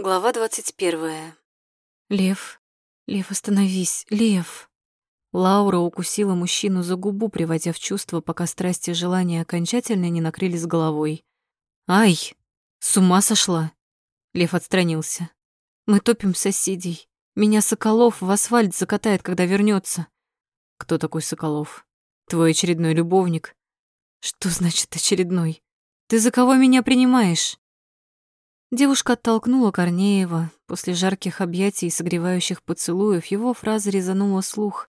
Глава двадцать первая. Лев, Лев, остановись, Лев. Лаура укусила мужчину за губу, приводя в чувство, пока страсти и желания окончательно не накрылись головой. Ай, с ума сошла. Лев отстранился. Мы топим соседей. Меня Соколов в асфальт закатает, когда вернется. Кто такой Соколов? Твой очередной любовник. Что значит очередной? Ты за кого меня принимаешь? Девушка оттолкнула Корнеева. После жарких объятий и согревающих поцелуев его фраза резанула слух.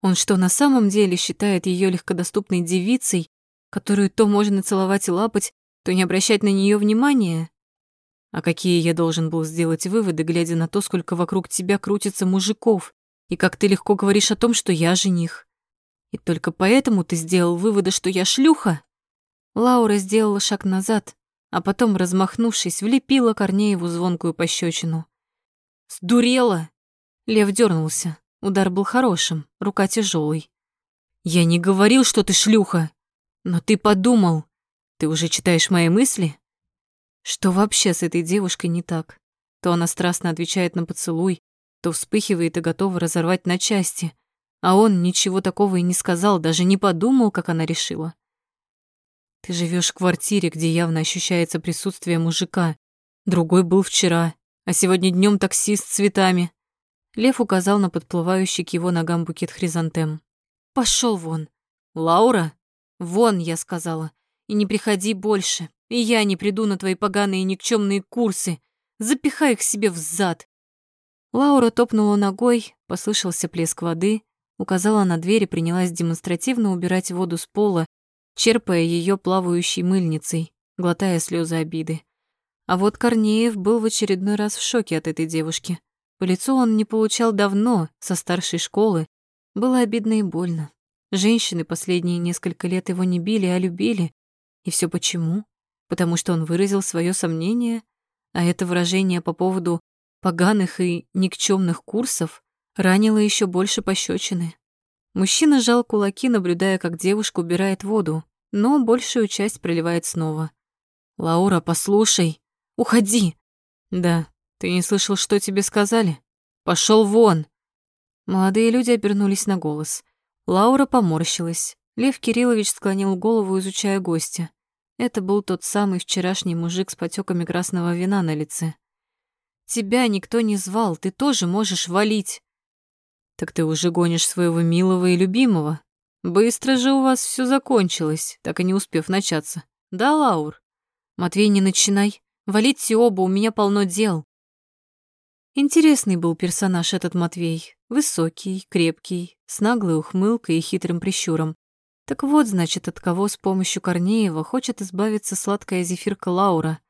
Он что, на самом деле считает ее легкодоступной девицей, которую то можно целовать и лапать, то не обращать на нее внимания? А какие я должен был сделать выводы, глядя на то, сколько вокруг тебя крутится мужиков, и как ты легко говоришь о том, что я жених? И только поэтому ты сделал выводы, что я шлюха? Лаура сделала шаг назад, а потом, размахнувшись, влепила Корнееву звонкую пощечину. «Сдурела!» Лев дернулся. Удар был хорошим, рука тяжелой. «Я не говорил, что ты шлюха, но ты подумал. Ты уже читаешь мои мысли?» Что вообще с этой девушкой не так? То она страстно отвечает на поцелуй, то вспыхивает и готова разорвать на части, а он ничего такого и не сказал, даже не подумал, как она решила. Ты живешь в квартире, где явно ощущается присутствие мужика. Другой был вчера, а сегодня днем таксист с цветами. Лев указал на подплывающий к его ногам букет хризантем. Пошел вон. Лаура? Вон, я сказала. И не приходи больше. И я не приду на твои поганые никчемные курсы. Запихай их себе в зад. Лаура топнула ногой, послышался плеск воды, указала на дверь и принялась демонстративно убирать воду с пола, черпая ее плавающей мыльницей, глотая слезы обиды. А вот Корнеев был в очередной раз в шоке от этой девушки. По лицу он не получал давно, со старшей школы. Было обидно и больно. Женщины последние несколько лет его не били, а любили. И все почему? Потому что он выразил свое сомнение, а это выражение по поводу поганых и никчемных курсов ранило еще больше пощечины. Мужчина сжал кулаки, наблюдая, как девушка убирает воду, но большую часть проливает снова. «Лаура, послушай! Уходи!» «Да, ты не слышал, что тебе сказали? Пошел вон!» Молодые люди обернулись на голос. Лаура поморщилась. Лев Кириллович склонил голову, изучая гостя. Это был тот самый вчерашний мужик с потеками красного вина на лице. «Тебя никто не звал, ты тоже можешь валить!» Так ты уже гонишь своего милого и любимого. Быстро же у вас все закончилось, так и не успев начаться. Да, Лаур? Матвей, не начинай. Валите оба, у меня полно дел. Интересный был персонаж этот Матвей. Высокий, крепкий, с наглой ухмылкой и хитрым прищуром. Так вот, значит, от кого с помощью Корнеева хочет избавиться сладкая зефирка Лаура.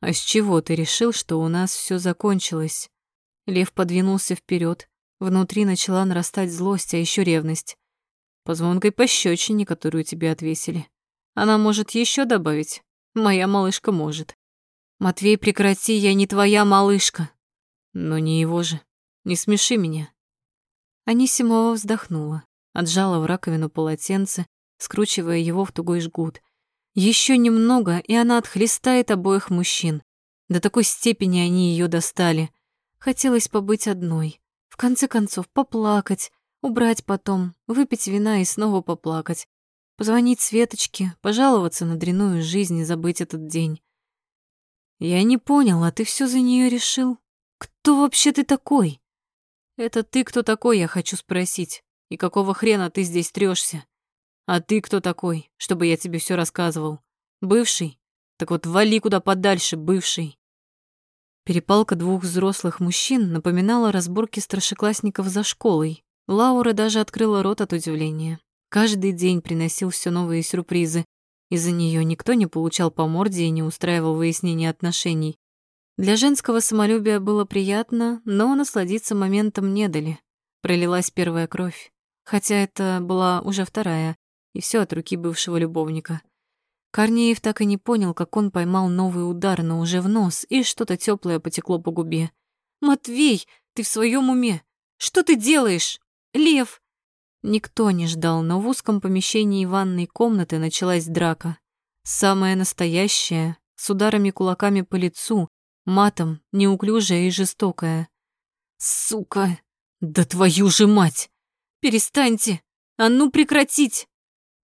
А с чего ты решил, что у нас все закончилось? Лев подвинулся вперед, Внутри начала нарастать злость, а еще ревность. По звонкой пощечине, которую тебе отвесили. Она может еще добавить. Моя малышка может. Матвей, прекрати, я не твоя малышка. Но не его же. Не смеши меня. Анисимова вздохнула, отжала в раковину полотенце, скручивая его в тугой жгут. Еще немного, и она отхлестает обоих мужчин. До такой степени они ее достали. Хотелось побыть одной, в конце концов, поплакать, убрать потом, выпить вина и снова поплакать. Позвонить Светочке, пожаловаться на дряную жизнь и забыть этот день. Я не понял, а ты все за нее решил? Кто вообще ты такой? Это ты кто такой, я хочу спросить. И какого хрена ты здесь трёшься? А ты кто такой, чтобы я тебе все рассказывал? Бывший? Так вот вали куда подальше, бывший. Перепалка двух взрослых мужчин напоминала разборки старшеклассников за школой. Лаура даже открыла рот от удивления. Каждый день приносил все новые сюрпризы. Из-за нее никто не получал по морде и не устраивал выяснения отношений. Для женского самолюбия было приятно, но насладиться моментом не дали. Пролилась первая кровь. Хотя это была уже вторая, и все от руки бывшего любовника. Корнеев так и не понял, как он поймал новый удар, но уже в нос, и что-то теплое потекло по губе. «Матвей, ты в своем уме? Что ты делаешь? Лев!» Никто не ждал, но в узком помещении ванной комнаты началась драка. Самая настоящая, с ударами кулаками по лицу, матом, неуклюжая и жестокая. «Сука! Да твою же мать! Перестаньте! А ну прекратить!»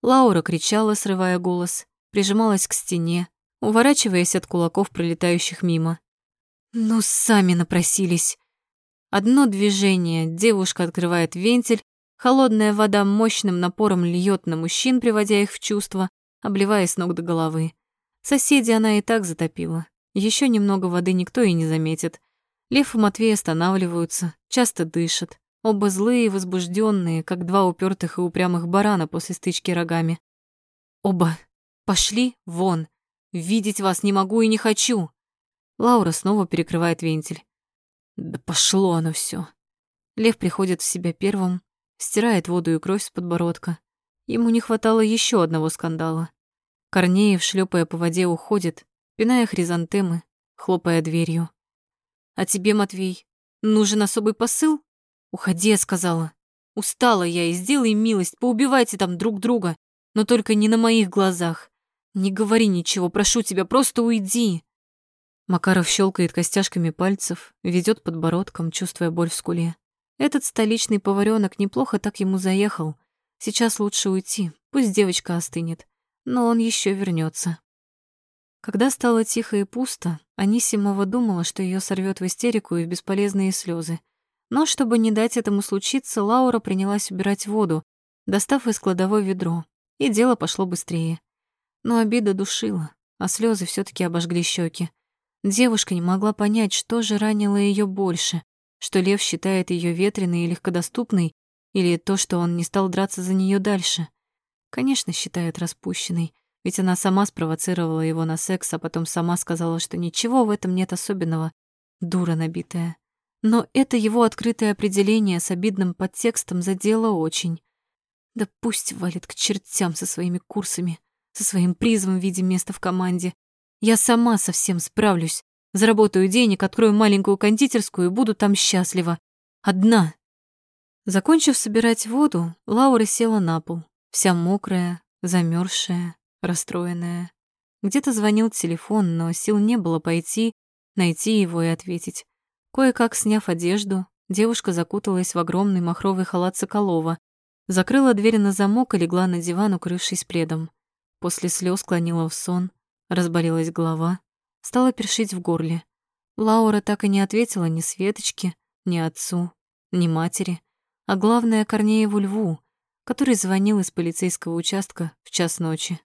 Лаура кричала, срывая голос, прижималась к стене, уворачиваясь от кулаков, пролетающих мимо. «Ну, сами напросились!» Одно движение, девушка открывает вентиль, холодная вода мощным напором льет на мужчин, приводя их в чувство, обливая с ног до головы. Соседи она и так затопила. Еще немного воды никто и не заметит. Лев и Матвей останавливаются, часто дышат. Оба злые и возбужденные, как два упертых и упрямых барана после стычки рогами. Оба пошли вон. Видеть вас не могу и не хочу. Лаура снова перекрывает вентиль. Да пошло оно все. Лев приходит в себя первым, стирает воду и кровь с подбородка. Ему не хватало еще одного скандала. Корнеев, шлепая по воде, уходит, пиная хризантемы, хлопая дверью. «А тебе, Матвей, нужен особый посыл?» «Уходи», — я сказала. «Устала я, и сделай милость, поубивайте там друг друга, но только не на моих глазах. Не говори ничего, прошу тебя, просто уйди». Макаров щелкает костяшками пальцев, ведет подбородком, чувствуя боль в скуле. Этот столичный поваренок неплохо так ему заехал. Сейчас лучше уйти, пусть девочка остынет, но он еще вернется. Когда стало тихо и пусто, Анисимова думала, что ее сорвет в истерику и в бесполезные слезы. Но чтобы не дать этому случиться, Лаура принялась убирать воду, достав из кладовой ведро, и дело пошло быстрее. Но обида душила, а слезы все таки обожгли щеки. Девушка не могла понять, что же ранило ее больше, что Лев считает ее ветреной и легкодоступной, или то, что он не стал драться за нее дальше. Конечно, считает распущенной, ведь она сама спровоцировала его на секс, а потом сама сказала, что ничего в этом нет особенного. Дура набитая. Но это его открытое определение с обидным подтекстом задело очень. Да пусть валит к чертям со своими курсами, со своим призом в виде места в команде. Я сама совсем справлюсь. Заработаю денег, открою маленькую кондитерскую и буду там счастлива. Одна. Закончив собирать воду, Лаура села на пол, вся мокрая, замерзшая, расстроенная. Где-то звонил телефон, но сил не было пойти, найти его и ответить. Кое-как сняв одежду, девушка закуталась в огромный махровый халат Соколова, закрыла дверь на замок и легла на диван, укрывшись пледом. После слез клонила в сон, Разболелась голова, стала першить в горле. Лаура так и не ответила ни Светочке, ни отцу, ни матери, а главное Корнееву Льву, который звонил из полицейского участка в час ночи.